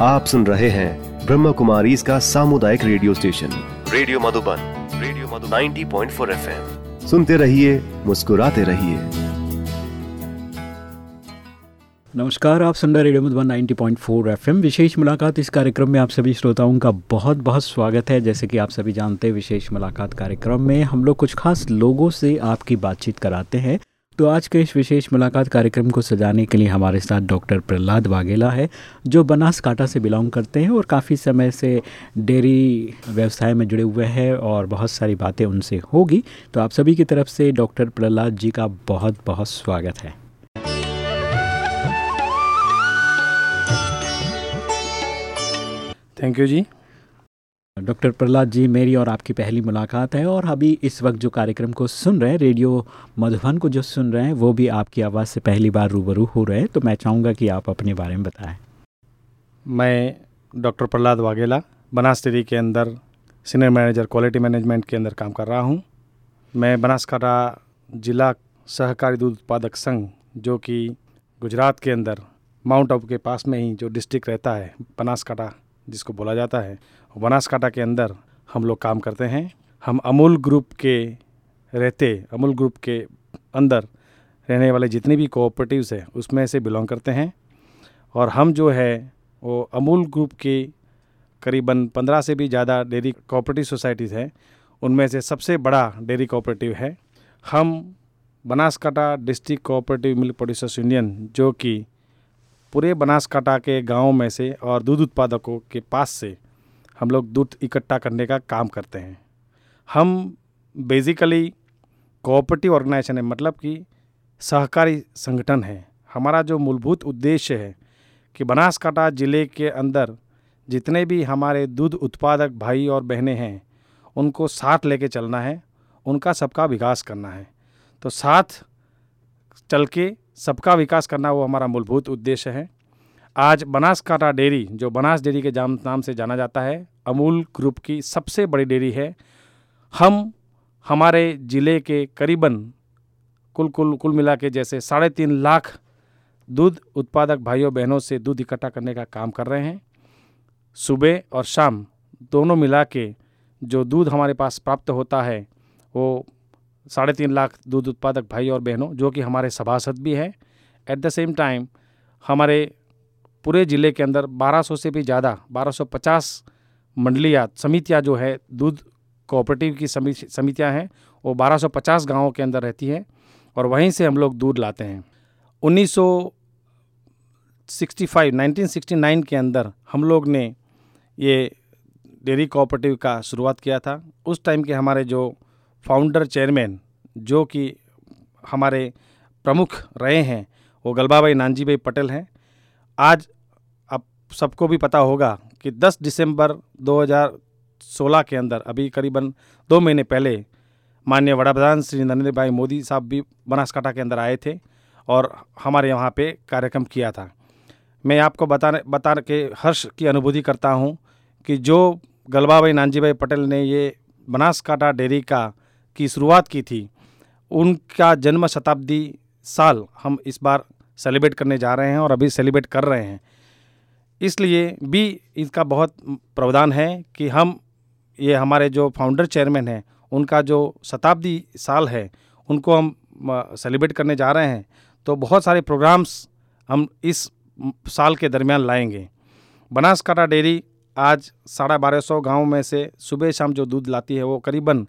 आप सुन रहे हैं ब्रह्म कुमारी इसका सामुदायिक radio station. Radio Madhuban radio Madhuban. 90.4 FM. सुनते रहिए मुस्कुराते रहिए। नमस्कार आप सुन रहे रेडियो मधुबन 90.4 एफएम। विशेष मुलाकात इस कार्यक्रम में आप सभी श्रोताओं का बहुत बहुत स्वागत है। जैसे कि आप सभी जानते हैं विशेष मुलाकात कार्यक्रम में हम लोग कुछ खास लोगों से आपकी बातचीत कराते हैं। तो आज के इस विशेष मुलाकात कार्यक्रम को सजाने के लिए हमारे साथ डॉक्टर प्रहलाद वाघेला है, जो बनासकाठा से बिलोंग करते हैं और काफ़ी समय से डेयरी व्यवसाय में जुड़े हुए हैं और बहुत सारी बातें उनसे होगी। तो आप सभी की तरफ़ से डॉक्टर प्रहलाद जी का बहुत बहुत स्वागत है। Thank you ji. Doctor Prahlad ji, मेरी और आपकी पहली मुलाकात है और अभी इस वक्त जो कार्यक्रम को सुन रहे हैं, रेडियो मधुबन को जो सुन रहे हैं, वो भी आपकी आवाज़ से पहली बार रूबरू हो रहे हैं तो मैं चाहूँगा कि आप अपने बारे में बताएँ। मैं डॉक्टर प्रहलाद वाघेला बनास डेयरी के अंदर सीनियर मैनेजर, क्वालिटी मैनेजमेंट के अंदर काम कर रहा हूँ। मैं बनासकाठा जिला सहकारी दूध उत्पादक संघ, जो कि गुजरात के अंदर माउंट आबू के पास में ही जो डिस्ट्रिक्ट रहता है, बनासकाठा, जिसको बोला जाता है बनासकाठा के अंदर हम लोग काम करते हैं। हम अमूल ग्रुप के रहते, अमूल ग्रुप के अंदर रहने वाले जितने भी कोऑपरेटिव्स हैं, उसमें से बिलोंग करते हैं। और हम जो है, वो अमूल ग्रुप की करीबन पंद्रह से भी ज़्यादा डेयरी कोऑपरेटिव सोसाइटीज़ हैं, उनमें से सबसे बड़ा डेयरी कोऑपरेटिव है। हम Banaskantha district cooperative milk producers union जो कि पूरे बनासकाठा के गाँव में से और दूध उत्पादकों के पास से हम लोग दूध इकट्ठा करने का काम करते हैं। हम बेसिकली कोऑपरेटिव ऑर्गेनाइजेशन है मतलब कि सहकारी संगठन है। हमारा जो मूलभूत उद्देश्य है कि बनासकाठा ज़िले के अंदर जितने भी हमारे दूध उत्पादक भाई और बहनें हैं, उनको साथ लेके चलना है, उनका सबका विकास करना है। तो साथ चल के सबका विकास करना वो हमारा मूलभूत उद्देश्य है। आज बनासकाठा डेयरी, जो बनास डेयरी के जाम, नाम से जाना जाता है, अमूल ग्रुप की सबसे बड़ी डेयरी है। हम, हमारे ज़िले के करीबन कुल कुल कुल मिला के जैसे साढ़े तीन लाख दूध उत्पादक भाइयों, बहनों से दूध इकट्ठा करने का काम कर रहे हैं। सुबह और शाम दोनों मिला के जो दूध हमारे पास प्राप्त होता है, वो साढ़े तीन लाख दूध उत्पादक भाई और बहनों, जो कि हमारे सभासद भी हैं। एट द सेम टाइम हमारे पूरे ज़िले के अंदर 1200 से भी ज़्यादा 1250 मंडलियाँ, समितियाँ जो है, दूध कोऑपरेटिव की समितियाँ हैं, वो 1250 गाँवों के अंदर रहती हैं और वहीं से हम लोग दूध लाते हैं। 1965 1969 के अंदर हम लोग ने ये डेयरी कोऑपरेटिव का शुरुआत किया था। उस टाइम के हमारे जो फाउंडर, चेयरमैन, जो कि हमारे प्रमुख रहे हैं, वो गलबा भाई नानजी भाई पटेल हैं। आज सबको भी पता होगा कि 10 दिसंबर 2016 के अंदर, अभी करीबन दो महीने पहले, माननीय वड़ा प्रधान श्री नरेंद्र भाई मोदी साहब भी बनासकाठा के अंदर आए थे और हमारे यहाँ पे कार्यक्रम किया था। मैं आपको बताने बता के हर्ष की अनुभूति करता हूँ कि जो गलबा भाई नानजी भाई पटेल ने ये बनासकाठा डेयरी का, की शुरुआत की थी, उनका जन्म शताब्दी साल हम इस बार सेलिब्रेट करने जा रहे हैं और अभी सेलिब्रेट कर रहे हैं। इसलिए भी इसका बहुत प्रावधान है कि हम, ये हमारे जो फाउंडर चेयरमैन हैं, उनका जो शताब्दी साल है, उनको हम सेलिब्रेट करने जा रहे हैं। तो बहुत सारे प्रोग्राम्स हम इस साल के दरमियान लाएँगे। बनासकाठा डेयरी आज साढ़े बारह सौ गाँव में से सुबह शाम जो दूध लाती है, वो करीबन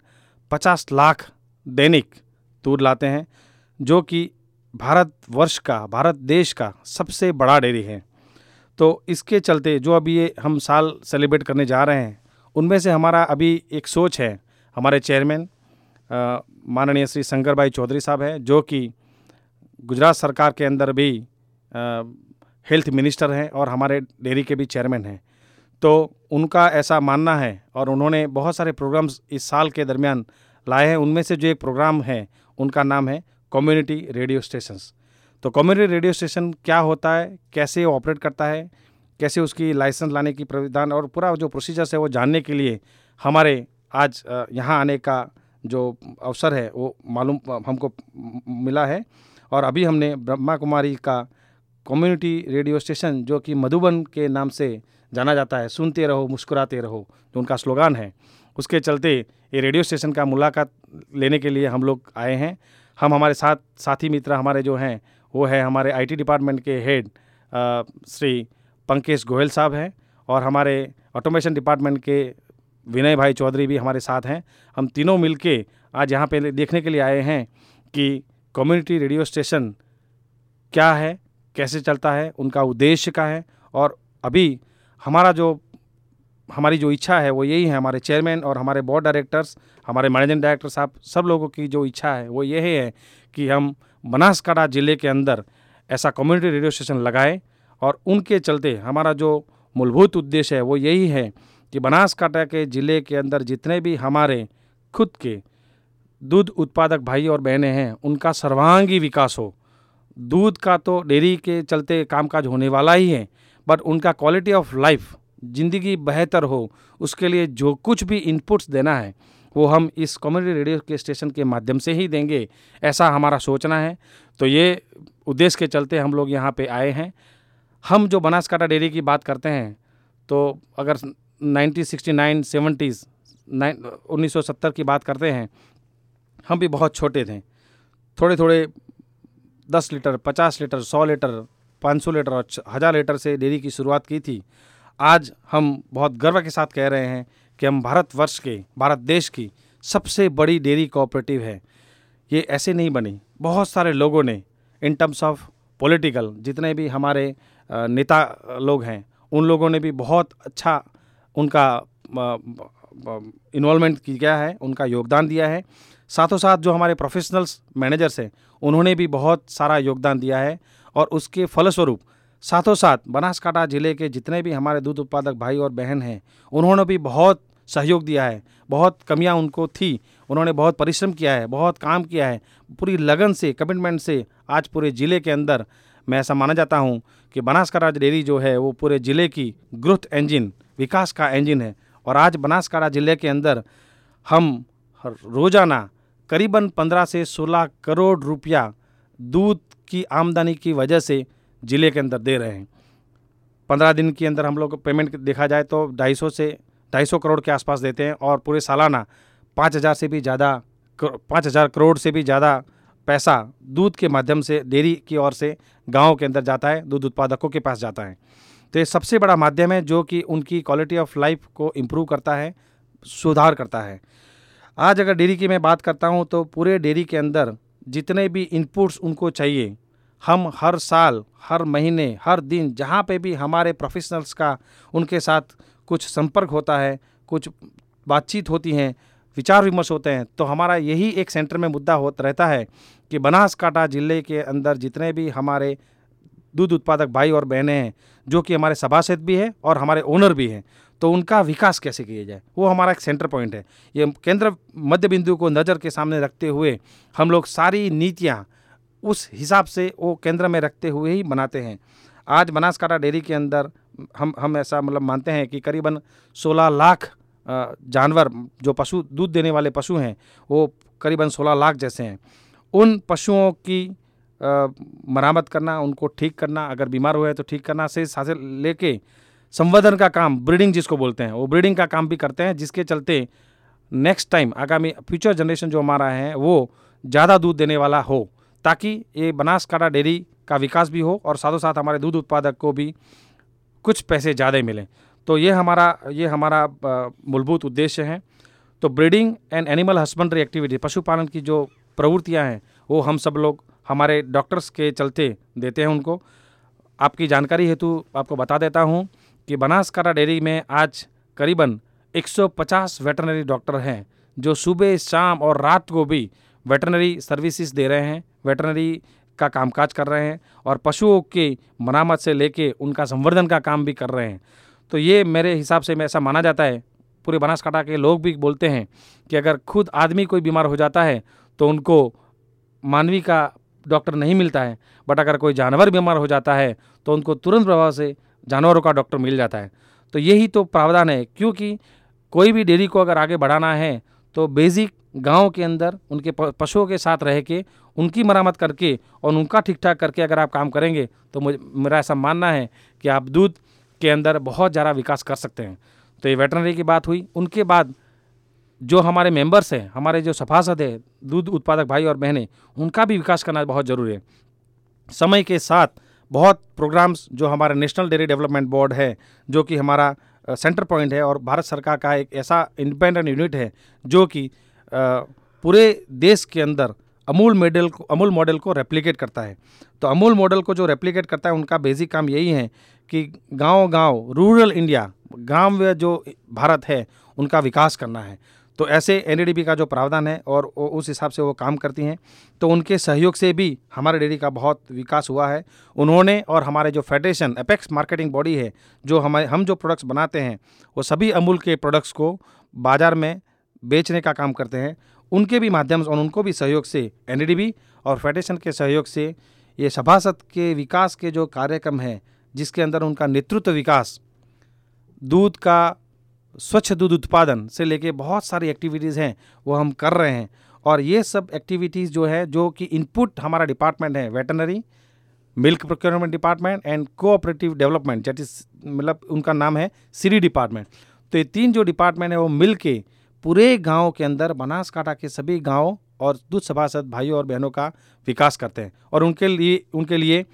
पचास लाख दैनिक दूध लाते हैं, जो कि भारत वर्ष का, भारत देश का सबसे बड़ा डेयरी है। तो इसके चलते जो अभी ये हम साल सेलिब्रेट करने जा रहे हैं, उनमें से हमारा अभी एक सोच है। हमारे चेयरमैन माननीय श्री शंकर भाई चौधरी साहब हैं, जो कि गुजरात सरकार के अंदर भी हेल्थ मिनिस्टर हैं और हमारे डेयरी के भी चेयरमैन हैं। तो उनका ऐसा मानना है और उन्होंने बहुत सारे प्रोग्राम्स इस साल के दरमियान लाए हैं। उनमें से जो एक प्रोग्राम है, उनका नाम है कम्युनिटी रेडियो स्टेशंस। तो कम्युनिटी रेडियो स्टेशन क्या होता है? कैसे ऑपरेट करता है? कैसे उसकी लाइसेंस लाने की प्राविधान और पूरा जो प्रोसीजर्स है वो जानने के लिए हमारे आज यहाँ आने का जो अवसर है, वो मालूम हमको मिला है। और अभी हमने ब्रह्मा कुमारी का कम्युनिटी रेडियो स्टेशन जो कि मधुबन के नाम से जाना जाता है, सुनते रहो, मुस्कुराते रहो, जो उनका स्लोगान है, उसके चलते ये रेडियो स्टेशन का मुलाकात लेने के लिए हम लोग आए हैं। हम हमारे साथ, साथी मित्र हमारे जो हैं वो है हमारे आईटी डिपार्टमेंट के हेड श्री पंकेश गोयल साहब हैं और हमारे ऑटोमेशन डिपार्टमेंट के विनय भाई चौधरी भी हमारे साथ हैं। हम तीनों मिलके आज यहाँ पे देखने के लिए आए हैं कि कम्युनिटी रेडियो स्टेशन क्या है, कैसे चलता है, उनका उद्देश्य क्या है और अभी हमारा जो, हमारी जो इच्छा है वो यही है, हमारे चेयरमैन और हमारे बोर्ड डायरेक्टर्स हमारे मैनेजिंग डायरेक्टर साहब, सब लोगों की जो इच्छा है वो यही है कि हम बनासकाठा ज़िले के अंदर ऐसा कम्युनिटी रेडियो स्टेशन लगाए और उनके चलते हमारा जो मूलभूत उद्देश्य है वो यही है कि बनासकाठा के ज़िले के अंदर जितने भी हमारे खुद के दूध उत्पादक भाई और बहनें हैं, उनका सर्वांगी विकास हो। दूध का तो डेयरी के चलते कामकाज होने वाला ही है बट उनका क्वालिटी ऑफ़ लाइफ ज़िंदगी बेहतर हो, उसके लिए जो कुछ भी इनपुट्स देना है वो हम इस कम्युनिटी रेडियो के स्टेशन के माध्यम से ही देंगे, ऐसा हमारा सोचना है। तो ये उद्देश्य के चलते हम लोग यहाँ पे आए हैं। हम जो बनासकाठा डेयरी की बात करते हैं तो अगर 1969 सेवेंटीज़ उन्नीस की बात करते हैं, हम भी बहुत छोटे थे। थोड़े थोड़े दस लीटर, पचास लीटर, सौ लीटर, पाँच सौ लीटर और हज़ार लीटर से डेयरी की शुरुआत की थी। आज हम बहुत गर्व के साथ कह रहे हैं कि हम भारतवर्ष के, भारत देश की सबसे बड़ी डेयरी कोऑपरेटिव है। ये ऐसे नहीं बनी। बहुत सारे लोगों ने इन टर्म्स ऑफ़ पॉलिटिकल जितने भी हमारे नेता लोग हैं, उन लोगों ने भी बहुत अच्छा उनका इन्वॉल्वमेंट किया है, उनका योगदान दिया है। साथों साथ जो हमारे प्रोफेशनल्स मैनेजर्स हैं, उन्होंने भी बहुत सारा योगदान दिया है और उसके फलस्वरूप साथों साथ बनासकाठा ज़िले के जितने भी हमारे दूध उत्पादक भाई और बहन हैं, उन्होंने भी बहुत सहयोग दिया है, बहुत कमियाँ उनको थी, उन्होंने बहुत परिश्रम किया है, बहुत काम किया है, पूरी लगन से कमिटमेंट से आज पूरे ज़िले के अंदर मैं ऐसा माना जाता हूँ कि बनासकाठा डेयरी जो है, वो पूरे ज़िले की ग्रोथ इंजिन विकास का इंजिन है और आज बनासकाठा ज़िले के अंदर हम रोज़ाना करीबन पंद्रह से सोलह करोड़ रुपया दूध की आमदनी की वजह से ज़िले के अंदर दे रहे हैं। पंद्रह दिन के अंदर हम लोग पेमेंट देखा जाए तो ढाई सौ से ढाई सौ करोड़ के आसपास देते हैं और पूरे सालाना पाँच हज़ार से भी ज़्यादा पाँच हज़ार करोड़ से भी ज़्यादा पैसा दूध के माध्यम से, डेयरी की ओर से गाँव के अंदर जाता है, दूध उत्पादकों के पास जाता है। तो ये सबसे बड़ा माध्यम है जो कि उनकी क्वालिटी ऑफ़ लाइफ को इम्प्रूव करता है, सुधार करता है। आज अगर डेयरी की मैं बात करता हूँ तो पूरे डेयरी के अंदर जितने भी इनपुट्स उनको चाहिए हम हर साल, हर महीने, हर दिन जहाँ पे भी हमारे प्रोफेशनल्स का उनके साथ कुछ संपर्क होता है, कुछ बातचीत होती हैं, विचार विमर्श होते हैं तो हमारा यही एक सेंटर में मुद्दा होता रहता है कि बनासकाठा ज़िले के अंदर जितने भी हमारे दूध उत्पादक भाई और बहनें हैं, जो कि हमारे सभासद भी हैं और हमारे ओनर भी हैं तो उनका विकास कैसे किया जाए? वो हमारा एक सेंटर पॉइंट है। ये केंद्र मध्य बिंदु को नज़र के सामने रखते हुए हम लोग सारी नीतियाँ उस हिसाब से वो केंद्र में रखते हुए ही बनाते हैं। आज बनासकाठा डेयरी के अंदर हम हम ऐसा मतलब मानते हैं कि करीबन 16 लाख जानवर जो पशु, दूध देने वाले पशु हैं, वो करीबन 16 लाख जैसे हैं। उन पशुओं की मरामत करना, उनको ठीक करना, अगर बीमार हुए तो ठीक करना, से साथ लेके संवर्धन का काम, ब्रीडिंग जिसको बोलते हैं, वो ब्रीडिंग का काम भी करते हैं, जिसके चलते नेक्स्ट टाइम आगामी फ्यूचर जनरेशन जो हमारा है, वो ज़्यादा दूध देने वाला हो। ताकि ये बनासकाठा डेयरी का विकास भी हो और साथों साथ हमारे दूध उत्पादक को भी कुछ पैसे ज़्यादा मिलें। तो ये हमारा ये हमारा मूलभूत उद्देश्य है। तो breeding and animal husbandry activity, पशुपालन की जो प्रवृत्तियाँ हैं, वो हम सब लोग, हमारे डॉक्टर्स के चलते देते हैं उनको। आपकी जानकारी हेतु आपको बता देता हूँ कि बनासकाठा डेयरी में आज करीबन 150 वेटरनरी डॉक्टर हैं, जो सुबह, शाम और रात को भी वेटरनरी सर्विसेज़ दे रहे हैं। वेटरनरी का कामकाज कर रहे हैं और पशुओं की मरामत से लेके उनका संवर्धन का काम भी कर रहे हैं। तो ये मेरे हिसाब से ऐसा माना जाता है। पूरे बनासकाठा के लोग भी बोलते हैं कि अगर खुद आदमी कोई बीमार हो जाता है तो उनको मानवी का डॉक्टर नहीं मिलता है। बट अगर कोई जानवर बीमार हो जाता है तो उनको तुरंत प्रभाव से जानवरों का डॉक्टर मिल जाता है। तो यही तो प्रावधान है, क्योंकि कोई भी डेयरी को अगर आगे बढ़ाना है तो बेसिक गाँव के अंदर, उनके पशुओं के साथ रह के, उनकी मरम्मत करके और उनका ठीक ठाक करके अगर आप काम करेंगे तो मुझे, मेरा ऐसा मानना है कि आप दूध के अंदर बहुत ज़्यादा विकास कर सकते हैं। तो ये वेटनरी की बात हुई। उनके बाद जो हमारे मेंबर्स हैं, हमारे जो सभासद है, दूध उत्पादक भाई और बहनें, उनका भी विकास करना बहुत ज़रूरी है। समय के साथ बहुत प्रोग्राम्स जो हमारा नेशनल डेयरी डेवलपमेंट बोर्ड है, जो कि हमारा सेंटर पॉइंट है और भारत सरकार का एक ऐसा इंडिपेंडेंट यूनिट है जो कि पूरे देश के अंदर अमूल मॉडल को, अमूल मॉडल को रेप्लिकेट करता है। तो अमूल मॉडल को जो रेप्लिकेट करता है, उनका बेसिक काम यही है कि गाँव गाँव रूरल इंडिया गाँव में जो भारत है, उनका विकास करना है। तो ऐसे एन का जो प्रावधान है और उस हिसाब से वो काम करती हैं तो उनके सहयोग से भी हमारे डेयरी का बहुत विकास हुआ है। उन्होंने और हमारे जो फेडरेशन अपेक्स मार्केटिंग बॉडी है, जो हमारे, हम जो प्रोडक्ट्स बनाते हैं, वो सभी अमूल के प्रोडक्ट्स को बाज़ार में बेचने का काम करते हैं। उनके भी माध्यम से और उनको भी सहयोग से एन और फेडरेशन के सहयोग से ये सभासद के विकास के जो कार्यक्रम हैं, जिसके अंदर उनका नेतृत्व विकास, दूध का स्वच्छ दूध उत्पादन से लेके बहुत सारी एक्टिविटीज़ हैं, वो हम कर रहे हैं। और ये सब एक्टिविटीज़ जो है, जो कि इनपुट हमारा डिपार्टमेंट है veterinary milk procurement department and cooperative development that is मतलब उनका नाम है सीरी डिपार्टमेंट तो ये तीन जो डिपार्टमेंट है, वो मिल के पूरे गाँव के अंदर, बनासकाठा के सभी गाँव और दूध सभासद भाइयों और बहनों का विकास करते हैं। और उनके लिए उनके लिए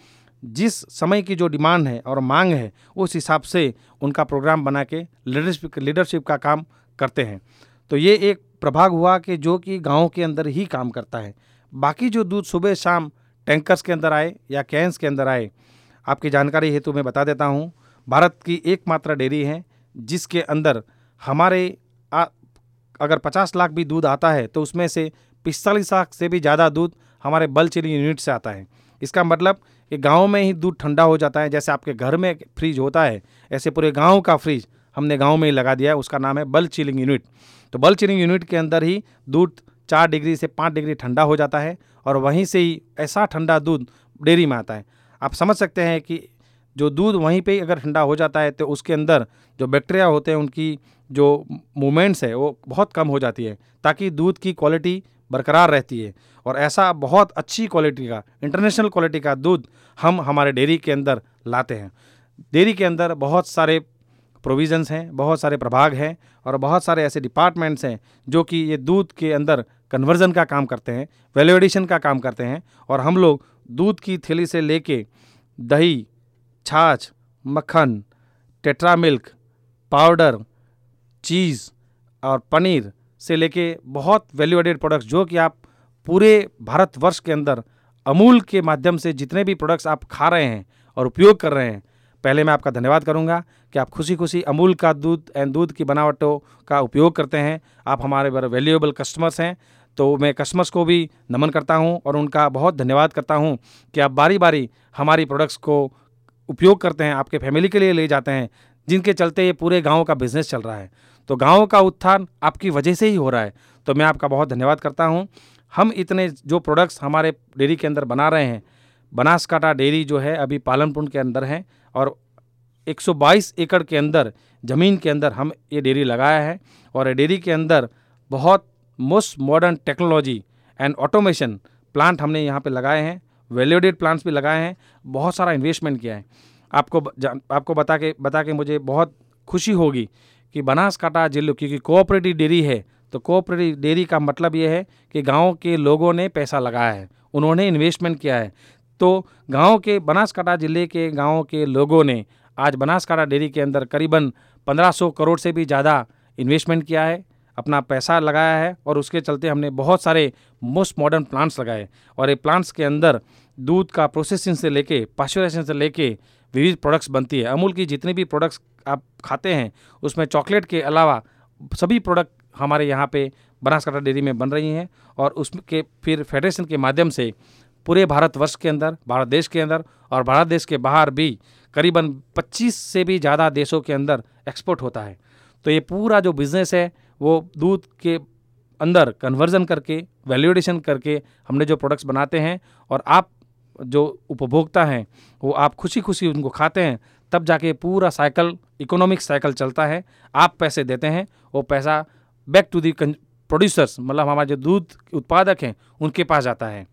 जिस समय की जो डिमांड है और मांग है उस हिसाब से उनका प्रोग्राम बना के लीडरशिप लीडरशिप का काम करते हैं। तो ये एक प्रभाग हुआ कि जो कि गाँव के अंदर ही काम करता है। बाकी जो दूध सुबह शाम टैंकर्स के अंदर आए या कैंस के अंदर आए आपकी जानकारी हेतु मैं बता देता हूँ भारत की एकमात्र डेयरी है जिसके अंदर हमारे आ, अगर 50 लाख भी दूध आता है तो उसमें से पिस्तालीस लाख से भी ज़्यादा दूध हमारे बल चिलिंग यूनिट से आता है। इसका मतलब कि गाँव में ही दूध ठंडा हो जाता है, जैसे आपके घर में फ्रिज होता है, ऐसे पूरे गाँव का फ्रिज हमने गाँव में ही लगा दिया है, उसका नाम है बल चिलिंग यूनिट। तो बल चिलिंग यूनिट के अंदर ही दूध चार डिग्री से पाँच डिग्री ठंडा हो जाता है और वहीं से ही ऐसा ठंडा दूध डेयरी में आता है। आप समझ सकते हैं कि जो दूध वहीं पे अगर ठंडा हो जाता है तो उसके अंदर जो बैक्टीरिया होते हैं, उनकी जो मूवमेंट्स है, वो बहुत कम हो जाती है, ताकि दूध की क्वालिटी बरकरार रहती है। और ऐसा बहुत अच्छी क्वालिटी का इंटरनेशनल क्वालिटी का दूध हम हमारे डेयरी के अंदर लाते हैं। डेयरी के अंदर बहुत सारे प्रोविज़न्स हैं, बहुत सारे प्रभाग हैं और बहुत सारे ऐसे डिपार्टमेंट्स हैं जो कि ये दूध के अंदर कन्वर्जन का काम करते हैं वैल्यू एडिशन का काम करते हैं और हम लोग दूध की थैली से लेके दही, छाछ, मक्खन टेट्रा मिल्क पाउडर चीज़ और पनीर से लेके बहुत वैल्यू एडेड प्रोडक्ट्स जो कि आप पूरे भारतवर्ष के अंदर अमूल के माध्यम से जितने भी प्रोडक्ट्स आप खा रहे हैं और उपयोग कर रहे हैं, पहले मैं आपका धन्यवाद करूँगा कि आप खुशी खुशी अमूल का दूध एंड दूध की बनावटों का उपयोग करते हैं। आप हमारे बड़े वैल्यूएबल कस्टमर्स हैं तो मैं कस्टमर्स को भी नमन करता हूँ और उनका बहुत धन्यवाद करता हूँ कि आप बारी बारी हमारी प्रोडक्ट्स को उपयोग करते हैं, आपके फैमिली के लिए ले जाते हैं, जिनके चलते ये पूरे गाँव का बिज़नेस चल रहा है। तो गाँव का उत्थान आपकी वजह से ही हो रहा है तो मैं आपका बहुत धन्यवाद करता हूँ। हम इतने जो प्रोडक्ट्स हमारे डेयरी के अंदर बना रहे हैं, बनासकाठा डेयरी जो है अभी पालनपुर के अंदर है और 122 एकड़ के अंदर, ज़मीन के अंदर हम ये डेयरी लगाया है और ये डेयरी के अंदर बहुत most modern technology and automation plant हमने यहाँ पे लगाए हैं वैल्यूडेड प्लांट्स भी लगाए हैं, बहुत सारा इन्वेस्टमेंट किया है। आपको आपको बता के बता के मुझे बहुत खुशी होगी कि बनासकाठा ज़िले, क्योंकि कोऑपरेटिव डेयरी है तो कोऑपरेटिव डेयरी का मतलब ये है कि गाँव के लोगों ने पैसा लगाया है, उन्होंने इन्वेस्टमेंट किया है। तो गाँव के बनासकाठा ज़िले के गाँव के लोगों ने आज बनासकाठा डेयरी के अंदर करीबन 1500 करोड़ से भी ज़्यादा इन्वेस्टमेंट किया है, अपना पैसा लगाया है और उसके चलते हमने बहुत सारे मोस्ट मॉडर्न प्लांट्स लगाए और ये प्लांट्स के अंदर दूध का प्रोसेसिंग से लेके पाश्चराइजेशन से लेके विविध प्रोडक्ट्स बनती है। अमूल की जितनी भी प्रोडक्ट्स आप खाते हैं, उसमें चॉकलेट के अलावा सभी प्रोडक्ट हमारे यहाँ पे बनासकाठा डेयरी में बन रही हैं और उसके फिर फेडरेशन के माध्यम से पूरे भारतवर्ष के अंदर, भारत देश के अंदर और भारत देश के बाहर भी करीबन 25 से भी ज़्यादा देशों के अंदर एक्सपोर्ट होता है। तो ये पूरा जो बिज़नेस है, वो दूध के अंदर कन्वर्जन करके वैल्यूडेशन करके हमने जो प्रोडक्ट्स बनाते हैं और आप जो उपभोक्ता हैं, वो आप खुशी खुशी उनको खाते हैं, तब जाके पूरा साइकिल इकोनॉमिक साइकिल चलता है। आप पैसे देते हैं, वो पैसा बैक टू दी प्रोड्यूसर्स मतलब हमारे जो दूध उत्पादक हैं, उनके पास जाता है।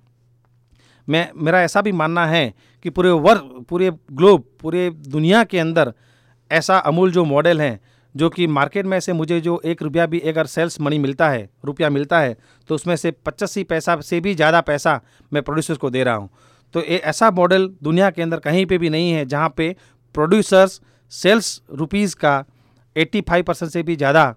मैं, मेरा ऐसा भी मानना है कि पूरे वर्ल्ड पूरे ग्लोब पूरे दुनिया के अंदर ऐसा अमूल जो मॉडल है, जो कि मार्केट में से मुझे जो एक रुपया भी अगर सेल्स मनी मिलता है, रुपया मिलता है तो उसमें से पचासी पैसा से भी ज़्यादा पैसा मैं प्रोड्यूसर्स को दे रहा हूँ। तो ये ऐसा मॉडल दुनिया के अंदर कहीं पे भी नहीं है, जहाँ पे प्रोड्यूसर्स सेल्स रुपीज़ का 85 परसेंट से भी ज़्यादा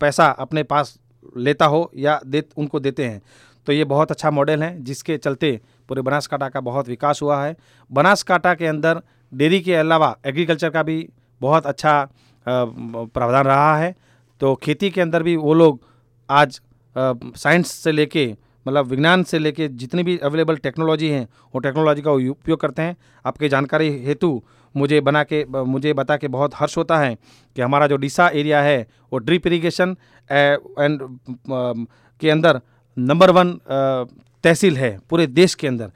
पैसा अपने पास लेता हो या दे उनको देते हैं। तो ये बहुत अच्छा मॉडल है, जिसके चलते पूरे बनासकांठा का बहुत विकास हुआ है। बनासकांठा के अंदर डेयरी के अलावा एग्रीकल्चर का भी बहुत अच्छा प्रावधान रहा है। तो खेती के अंदर भी वो लोग आज साइंस से लेके मतलब विज्ञान से लेके जितनी भी अवेलेबल टेक्नोलॉजी हैं, वो टेक्नोलॉजी का उपयोग करते हैं। आपके जानकारी हेतु मुझे बना के मुझे बता के बहुत हर्ष होता है कि हमारा जो डिसा एरिया है, वो ड्रिप इरीगेशन एंड के अंदर नंबर वन तहसील है पूरे देश के अंदर।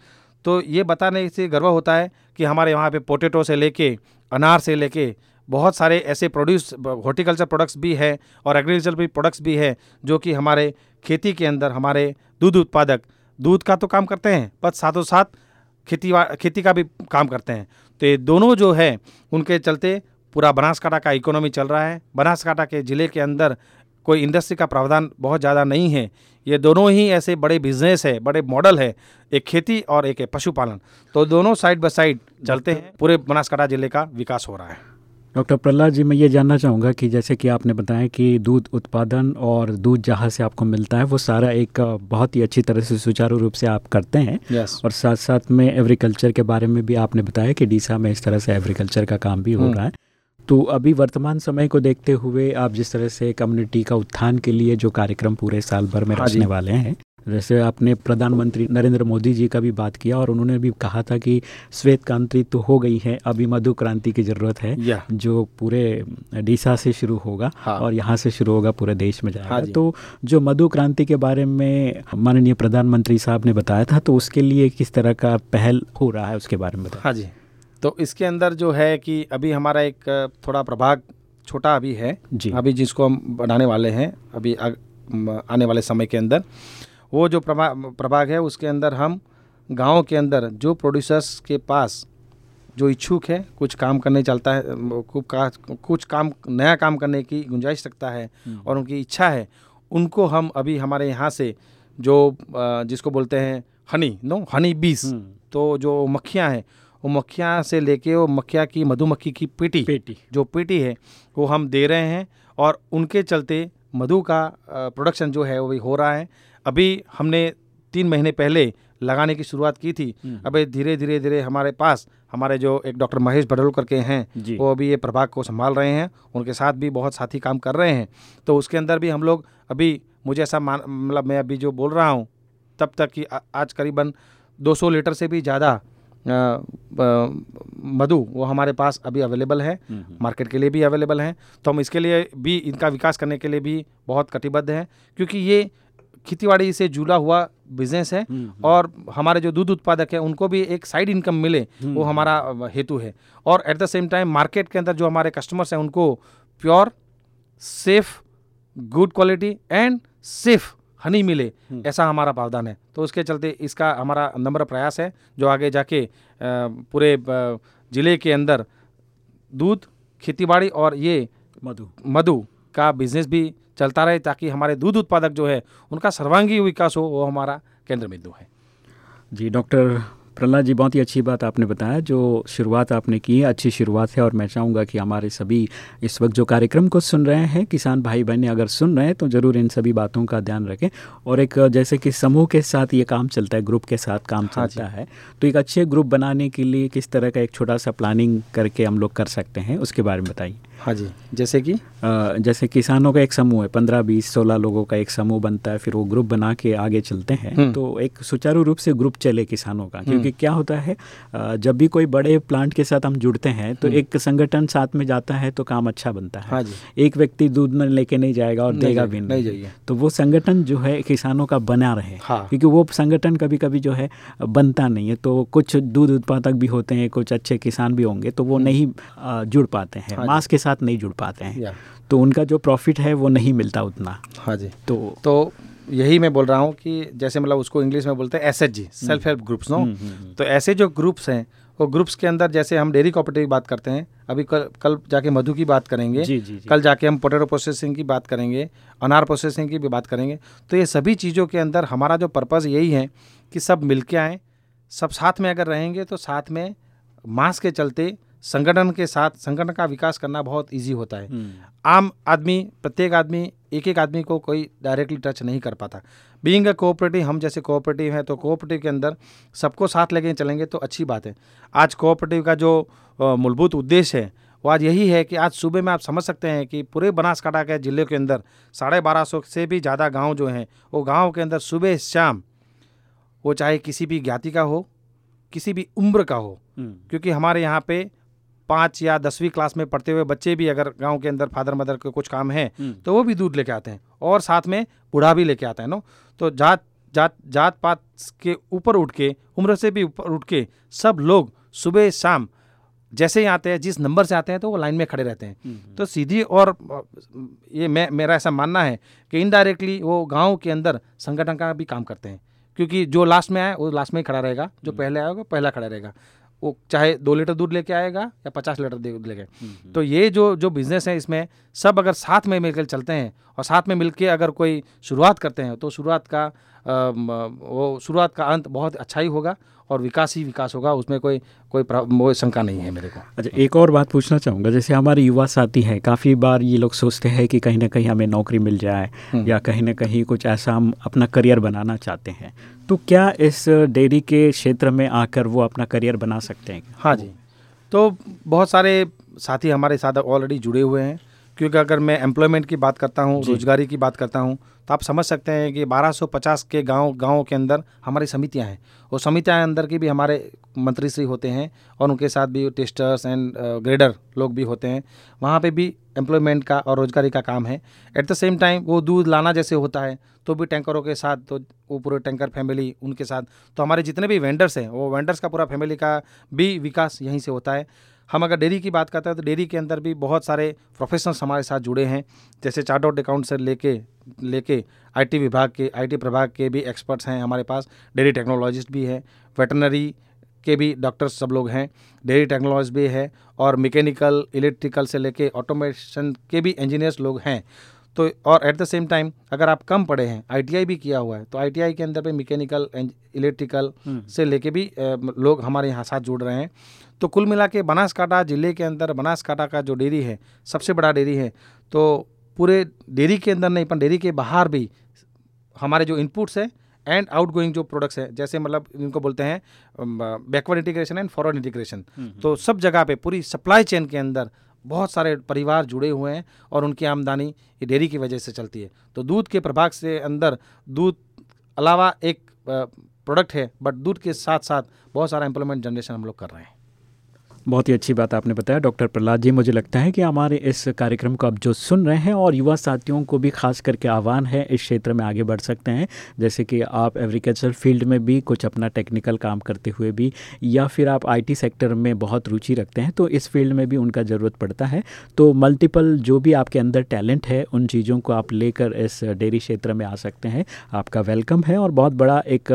तो ये बताने से गर्व होता है कि हमारे यहाँ पे पोटैटो से लेके, अनार से लेके बहुत सारे ऐसे प्रोड्यूस हॉर्टिकल्चर प्रोडक्ट्स भी है और एग्रीकल्चर भी प्रोडक्ट्स भी है जो कि हमारे खेती के अंदर, हमारे दूध उत्पादक, दूध का तो काम करते हैं, पर साथों साथ खेती खेती का भी काम करते हैं। तो दोनों जो है, उनके चलते पूरा बनासकांठा का इकोनॉमी चल रहा है। बनासकांठा के ज़िले के अंदर कोई इंडस्ट्री का प्रावधान बहुत ज़्यादा नहीं है। ये दोनों ही ऐसे बड़े बिज़नेस है, बड़े मॉडल है, एक खेती और एक है पशुपालन। तो दोनों साइड बाय साइड चलते हैं, पूरे बनासकांठा ज़िले का विकास हो रहा है। डॉक्टर प्रहलाद जी मैं ये जानना चाहूँगा कि जैसे कि आपने बताया कि दूध उत्पादन और दूध जहाँ से आपको मिलता है वो सारा एक बहुत ही अच्छी तरह से सुचारू रूप से आप करते हैं yes. और साथ साथ में एग्रीकल्चर के बारे में भी आपने बताया कि डीसा में इस तरह से एग्रीकल्चर का काम भी हो हम्म। रहा है तो अभी वर्तमान समय को देखते हुए आप जिस तरह से कम्युनिटी का उत्थान के लिए जो कार्यक्रम पूरे साल भर में हाँ रचने वाले हैं जैसे आपने प्रधानमंत्री नरेंद्र मोदी जी का भी बात किया और उन्होंने भी कहा था कि श्वेत क्रांति तो हो गई है अभी मधु क्रांति की ज़रूरत है जो पूरे डीसा से शुरू होगा हाँ। और यहाँ से शुरू होगा पूरे देश में जाएगा। हाँ तो जो मधु क्रांति के बारे में माननीय प्रधानमंत्री साहब ने बताया था तो उसके लिए किस तरह का पहल हो रहा है उसके बारे में बताया हाँ जी। तो इसके अंदर जो है कि अभी हमारा एक थोड़ा प्रभाग छोटा अभी है जी। अभी जिसको हम बनाने वाले हैं अभी आने वाले समय के अंदर। वो जो प्रभा प्रभाग है उसके अंदर हम गाँव के अंदर जो प्रोड्यूसर्स के पास जो इच्छुक है कुछ काम करने चलता है कुछ काम नया काम करने की गुंजाइश रखता है हम्म। और उनकी इच्छा है उनको हम अभी हमारे यहाँ से जो जिसको बोलते हैं हनी नो हनी बीस हम्म। तो जो मक्खियाँ हैं वो मक्खियाँ से लेके वो मक्खिया की मधुमक्खी की पेटी पेटी जो पेटी है वो हम दे रहे हैं और उनके चलते मधु का प्रोडक्शन जो है वो भी हो रहा है अभी हमने तीन महीने पहले लगाने की शुरुआत की थी। हम्म। अभी धीरे धीरे धीरे हमारे पास हमारे जो एक डॉक्टर महेश भडोलकर के हैं वो अभी ये प्रभाग को संभाल रहे हैं। उनके साथ भी बहुत साथी काम कर रहे हैं। तो उसके अंदर भी हम लोग अभी मुझे ऐसा मान मतलब मैं अभी जो बोल रहा हूँ तब तक कि आज करीबन 200 लीटर से भी ज़्यादा मधु वो हमारे पास अभी अवेलेबल है। हम्म, हम्म। मार्केट के लिए भी अवेलेबल हैं। तो हम इसके लिए भी इनका विकास करने के लिए भी बहुत कटिबद्ध हैं। क्योंकि ये खेतीबाड़ी से जुड़ा हुआ बिज़नेस है हम्म, हम्म। और हमारे जो दूध उत्पादक है उनको भी एक साइड इनकम मिले हम्म, वो हमारा हेतु है। और at the same time market के अंदर जो हमारे कस्टमर्स हैं उनको pure safe good quality and safe honey मिले ऐसा हमारा प्रावधान है। तो उसके चलते इसका हमारा नम्र प्रयास है जो आगे जाके पूरे ज़िले के अंदर दूध खेतीबाड़ी और ये मधु। मधु का बिज़नेस भी चलता रहे ताकि हमारे दूध उत्पादक जो है उनका सर्वांगीण विकास हो वो हमारा केंद्र बिंदु है। जी डॉक्टर प्रहलाद जी बहुत ही अच्छी बात आपने बताया जो शुरुआत आपने की है अच्छी शुरुआत है और मैं चाहूँगा कि हमारे सभी इस वक्त जो कार्यक्रम को सुन रहे हैं किसान भाई बहने अगर सुन रहे हैं तो ज़रूर इन सभी बातों का ध्यान रखें। और एक जैसे कि समूह के साथ ये काम चलता है ग्रुप के साथ काम हाँ चलता है तो एक अच्छे ग्रुप बनाने के लिए किस तरह का एक छोटा सा प्लानिंग करके हम लोग कर सकते हैं उसके बारे में बताइए। हाँ जी जैसे कि? जैसे किसानों का एक समूह है पंद्रह बीस सोलह लोगों का एक समूह बनता है फिर वो ग्रुप बना के आगे चलते हैं। हम्म। तो एक सुचारू रूप से ग्रुप चले किसानों का क्योंकि हम्म। क्या होता है जब भी कोई बड़े प्लांट के साथ हम जुड़ते हैं तो हम्म। एक संगठन साथ में जाता है तो काम अच्छा बनता है। हाँ एक व्यक्ति दूध में लेके नहीं जाएगा और देगा भी नहीं जाइए तो वो संगठन जो है किसानों का बना रहे हाँ। क्योंकि वो संगठन कभी कभी जो है बनता नहीं है तो कुछ दूध उत्पादक भी होते हैं कुछ अच्छे किसान भी होंगे तो वो नहीं जुड़ पाते हैं। हाँ मांस के साथ नहीं जुड़ पाते हैं। तो उनका जो प्रॉफिट है वो नहीं मिलता उतना। हाँ जी। तो तो यही मैं बोल रहा हूँ कि जैसे मतलब उसको इंग्लिश में बोलते हैं S H G self help groups no तो ऐसे जो ग्रुप्स हैं वो ग्रुप्स के अंदर जैसे हम डेयरी कॉपरेटिव की बात करते हैं अभी कल कल जाके मधु की बात करेंगे जी, जी, जी. कल जाके हम पोटेटो प्रोसेसिंग की बात करेंगे अनार प्रोसेसिंग की भी बात करेंगे तो ये सभी चीज़ों के अंदर हमारा जो पर्पज़ यही है कि सब मिल के आएँ सब साथ में अगर रहेंगे तो साथ में मास के चलते संगठन के साथ संगठन का विकास करना बहुत इजी होता है हम्म। आम आदमी प्रत्येक आदमी एक एक आदमी को कोई डायरेक्टली टच नहीं कर पाता बीइंग अ कोऑपरेटिव हम जैसे कोऑपरेटिव हैं तो कोऑपरेटिव के अंदर सबको साथ लेके चलेंगे तो अच्छी बात है आज कोऑपरेटिव का जो मूलभूत उद्देश्य है वो आज यही है कि आज सुबह में आप समझ सकते हैं कि पूरे बनासकांठा के ज़िले के अंदर साढ़े बारह सौ से भी ज़्यादा गाँव जो हैं वो गाँव के अंदर सुबह शाम वो चाहे किसी भी ज्ञाति का हो किसी भी उम्र का हो हम्म। क्योंकि हमारे यहाँ पे पाँच या दसवीं क्लास में पढ़ते हुए बच्चे भी अगर गाँव के अंदर फादर मदर के कुछ काम है हम्म। तो वो भी दूध लेके आते हैं और साथ में बूढ़ा भी लेके आता है नो तो जात जात जात पात के ऊपर उठ के उम्र से भी ऊपर उठ के सब लोग सुबह शाम जैसे ही आते हैं जिस नंबर से आते हैं तो वो लाइन में खड़े रहते हैं हम्म। तो सीधी और ये मैं मेरा ऐसा मानना है कि इनडायरेक्टली वो गाँव के अंदर संगठन का भी काम करते हैं क्योंकि जो लास्ट में आए वो लास्ट में ही खड़ा रहेगा जो पहले आएगा पहला खड़ा रहेगा वो चाहे दो लीटर दूध लेके आएगा या पचास लीटर दूध लेके। हम्म। तो ये जो जो बिज़नेस है इसमें सब अगर साथ में मिलकर चलते हैं और साथ में मिलके अगर कोई शुरुआत करते हैं तो शुरुआत का वो शुरुआत का अंत बहुत अच्छा ही होगा और विकास ही विकास होगा उसमें कोई कोई वो शंका नहीं है मेरे को। अच्छा एक और बात पूछना चाहूँगा जैसे हमारे युवा साथी हैं काफ़ी बार ये लोग सोचते हैं कि कहीं ना कहीं हमें नौकरी मिल जाए या कहीं ना कहीं कुछ ऐसा हम अपना करियर बनाना चाहते हैं। तो क्या इस डेयरी के क्षेत्र में आकर वो अपना करियर बना सकते हैं? हाँ जी। तो बहुत सारे साथी हमारे साथ ऑलरेडी जुड़े हुए हैं। क्योंकि अगर मैं एम्प्लॉयमेंट की बात करता हूँ रोजगारी की बात करता हूँ तो आप समझ सकते हैं कि 1250 के गाँव गाँवों के अंदर हमारी समितियाँ हैं। वो समितियाँ अंदर की भी हमारे मंत्री श्री होते हैं और उनके साथ भी टेस्टर्स एंड ग्रेडर लोग भी होते हैं। वहाँ पे भी एम्प्लॉयमेंट का और रोजगारी का काम है। एट द सेम टाइम वो दूध लाना जैसे होता है तो भी टैंकरों के साथ तो वो पूरे टैंकर फैमिली उनके साथ। तो हमारे जितने भी वेंडर्स हैं वो वेंडर्स का पूरा फैमिली का भी विकास यहीं से होता है। हम अगर डेयरी की बात करते हैं तो डेयरी के अंदर भी बहुत सारे प्रोफेशनल्स हमारे साथ जुड़े हैं। जैसे चार्टर्ड अकाउंट से लेके लेके आईटी विभाग के आईटी प्रभाग के भी एक्सपर्ट्स हैं हमारे पास। डेयरी टेक्नोलॉजिस्ट भी हैं। वेटनरी के भी डॉक्टर्स सब लोग हैं। डेयरी टेक्नोलॉजी भी है और मैकेनिकल इलेक्ट्रिकल से लेके ऑटोमेशन के भी इंजीनियर्स लोग हैं। तो और एट द सेम टाइम अगर आप कम पढ़े हैं आईटीआई भी किया हुआ है तो आईटीआई के अंदर भी मैकेनिकल इलेक्ट्रिकल से लेके भी लोग हमारे यहाँ साथ जुड़ रहे हैं। तो कुल मिला के बनासकांठा ज़िले के अंदर बनासकांठा का जो डेयरी है सबसे बड़ा डेयरी है तो पूरे डेयरी के अंदर नहीं पर डेयरी के बाहर भी हमारे जो इनपुट्स है एंड आउट गोइंग जो प्रोडक्ट्स है जैसे मतलब इनको बोलते हैं backward integration and forward integration तो सब जगह पे पूरी सप्लाई चेन के अंदर बहुत सारे परिवार जुड़े हुए हैं और उनकी आमदनी ये डेयरी की वजह से चलती है। तो दूध के प्रभाग से अंदर दूध अलावा एक प्रोडक्ट है बट दूध के साथ साथ बहुत सारा एम्प्लॉयमेंट जनरेशन हम लोग कर रहे हैं। बहुत ही अच्छी बात आपने बताया। डॉक्टर प्रहलाद जी, मुझे लगता है कि हमारे इस कार्यक्रम को आप जो सुन रहे हैं और युवा साथियों को भी खास करके आह्वान है, इस क्षेत्र में आगे बढ़ सकते हैं। जैसे कि आप एग्रीकल्चर फ़ील्ड में भी कुछ अपना टेक्निकल काम करते हुए भी या फिर आप आईटी सेक्टर में बहुत रुचि रखते हैं तो इस फ़ील्ड में भी उनका ज़रूरत पड़ता है। तो मल्टीपल जो भी आपके अंदर टैलेंट है, उन चीज़ों को आप लेकर इस डेयरी क्षेत्र में आ सकते हैं। आपका वेलकम है और बहुत बड़ा एक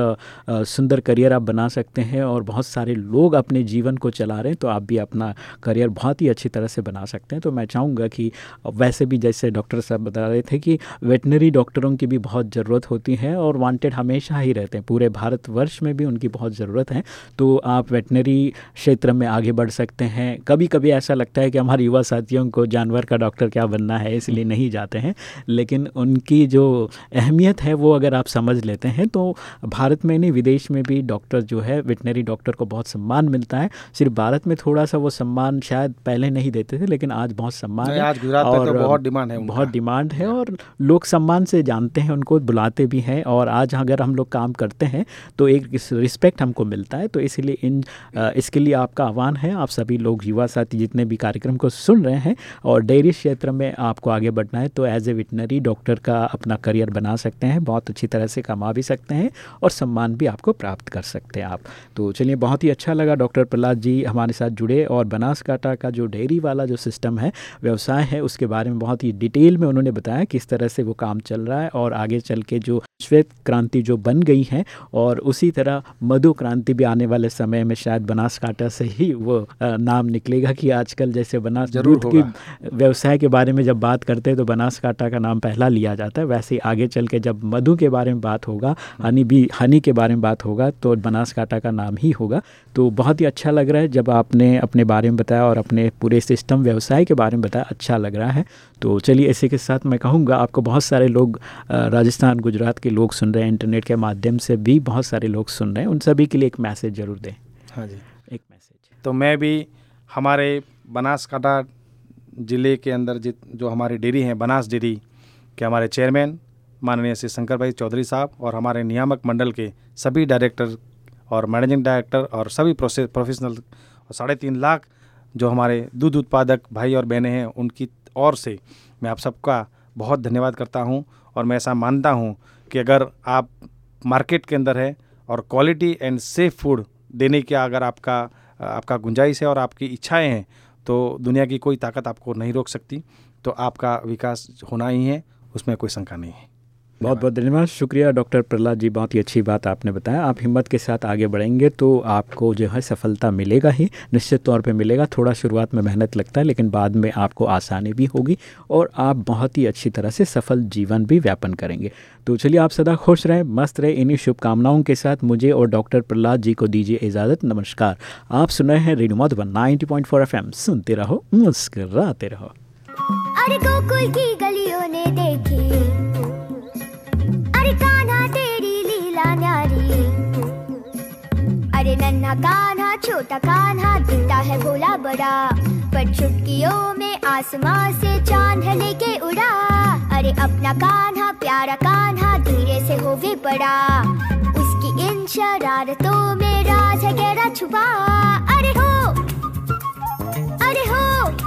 सुंदर करियर आप बना सकते हैं और बहुत सारे लोग अपने जीवन को चला रहे हैं तो आप भी अपना करियर बहुत ही अच्छी तरह से बना सकते हैं। तो मैं चाहूँगा कि वैसे भी जैसे डॉक्टर साहब बता रहे थे कि वेटनरी डॉक्टरों की भी बहुत ज़रूरत होती है और वांटेड हमेशा ही रहते हैं। पूरे भारतवर्ष में भी उनकी बहुत ज़रूरत है। तो आप वेटनरी क्षेत्र में आगे बढ़ सकते हैं। कभी कभी ऐसा लगता है कि हमारे युवा साथियों को जानवर का डॉक्टर क्या बनना है, इसलिए नहीं जाते हैं। लेकिन उनकी जो अहमियत है, वो अगर आप समझ लेते हैं तो भारत में नहीं, विदेश में भी डॉक्टर जो है, वेटनरी डॉक्टर को बहुत सम्मान मिलता है। सिर्फ़ भारत में थोड़ा सा वो सम्मान शायद पहले नहीं देते थे लेकिन आज बहुत सम्मान है आज गुजरात में तो बहुत डिमांड है बहुत डिमांड है और लोग सम्मान से जानते हैं उनको बुलाते भी हैं और आज अगर हम लोग काम करते हैं तो एक रिस्पेक्ट हमको मिलता है तो इसीलिए इन इसके लिए आपका आह्वान है। आप सभी लोग युवा साथी जितने भी कार्यक्रम को सुन रहे हैं और डेयरी क्षेत्र में आपको आगे बढ़ना है तो एज ए वेटनरी डॉक्टर का अपना करियर बना सकते हैं बहुत अच्छी तरह से कमा भी सकते हैं और सम्मान भी आपको प्राप्त कर सकते हैं आप। तो चलिए बहुत ही अच्छा लगा डॉक्टर प्रहलाद जी हमारे साथ जुड़े और बनासकाठा का जो डेयरी वाला जो सिस्टम है व्यवसाय है उसके बारे में बहुत ही डिटेल में उन्होंने बताया किस तरह से वो काम चल रहा है और आगे चल के जो श्वेत क्रांति जो बन गई है और उसी तरह मधु क्रांति भी आने वाले समय में शायद बनासकाठा से ही वो नाम निकलेगा कि आजकल जैसे बनास दूध की व्यवसाय के बारे में जब बात करते हैं तो बनासकाठा का नाम पहला लिया जाता है। वैसे ही आगे चल के जब मधु के बारे में बात होगा हनी भी हनी के बारे में बात होगा तो बनासकाठा का नाम ही होगा। तो बहुत ही अच्छा लग रहा है जब आपने अपने बारे में बताया और अपने पूरे सिस्टम व्यवसाय के बारे में बताया अच्छा लग रहा है। तो चलिए इसी के साथ मैं कहूँगा आपको बहुत सारे लोग राजस्थान गुजरात के लोग सुन रहे हैं इंटरनेट के माध्यम से भी बहुत सारे लोग सुन रहे हैं। उन सभी के लिए एक मैसेज ज़रूर दें। हाँ जी। एक मैसेज। तो मैं भी हमारे बनासकाठा ज़िले के अंदर जित जो हमारी डेयरी हैं बनास डेयरी के हमारे चेयरमैन माननीय श्री शंकर भाई चौधरी साहब और हमारे नियामक मंडल के सभी डायरेक्टर और मैनेजिंग डायरेक्टर और सभी प्रोफेशनल साढ़े तीन लाख जो हमारे दूध उत्पादक भाई और बहनें हैं, उनकी ओर से मैं आप सबका बहुत धन्यवाद करता हूँ और मैं ऐसा मानता हूँ कि अगर आप मार्केट के अंदर है और क्वालिटी एंड सेफ़ फ़ूड देने का अगर आपका आपका गुंजाइश है और आपकी इच्छाएँ हैं तो दुनिया की कोई ताकत आपको नहीं रोक सकती। तो आपका विकास होना ही है, उसमें कोई शंका नहीं है। बहुत बहुत धन्यवाद। शुक्रिया, डॉक्टर प्रहलाद जी, बहुत ही अच्छी बात आपने बताया। आप हिम्मत के साथ आगे बढ़ेंगे तो आपको जो है सफलता मिलेगा ही, निश्चित तौर पे मिलेगा। थोड़ा शुरुआत में मेहनत लगता है, लेकिन बाद में आपको आसानी भी होगी और आप बहुत ही अच्छी तरह से सफल जीवन भी व्यापन करेंगे। तो चलिए, आप सदा खुश रहें, मस्त रहे। इन्हीं शुभकामनाओं के साथ मुझे और डॉक्टर प्रहलाद जी को दीजिए इजाज़त। नमस्कार। आप सुन हैं radio Madhuban, ninety point four F M सुनते रहो, मुस्कराते रहो। अरे गोकुल की गलियों ने देखी। अरे कान्हा, तेरी लीला न्यारी। अरे नन्हा कान्हा, छोटा कान्हा, दिखता है भोला बड़ा। पर चुटकियों में आसमां से चाँद लेके उड़ा। अरे अपना कान्हा, प्यारा कान्हा, धीरे से होवे बड़ा। उसकी इन शरारतों में राज है गहरा छुपा। अरे हो अरे हो।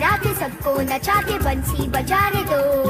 के सबको नचा के बंसी बजाने दो।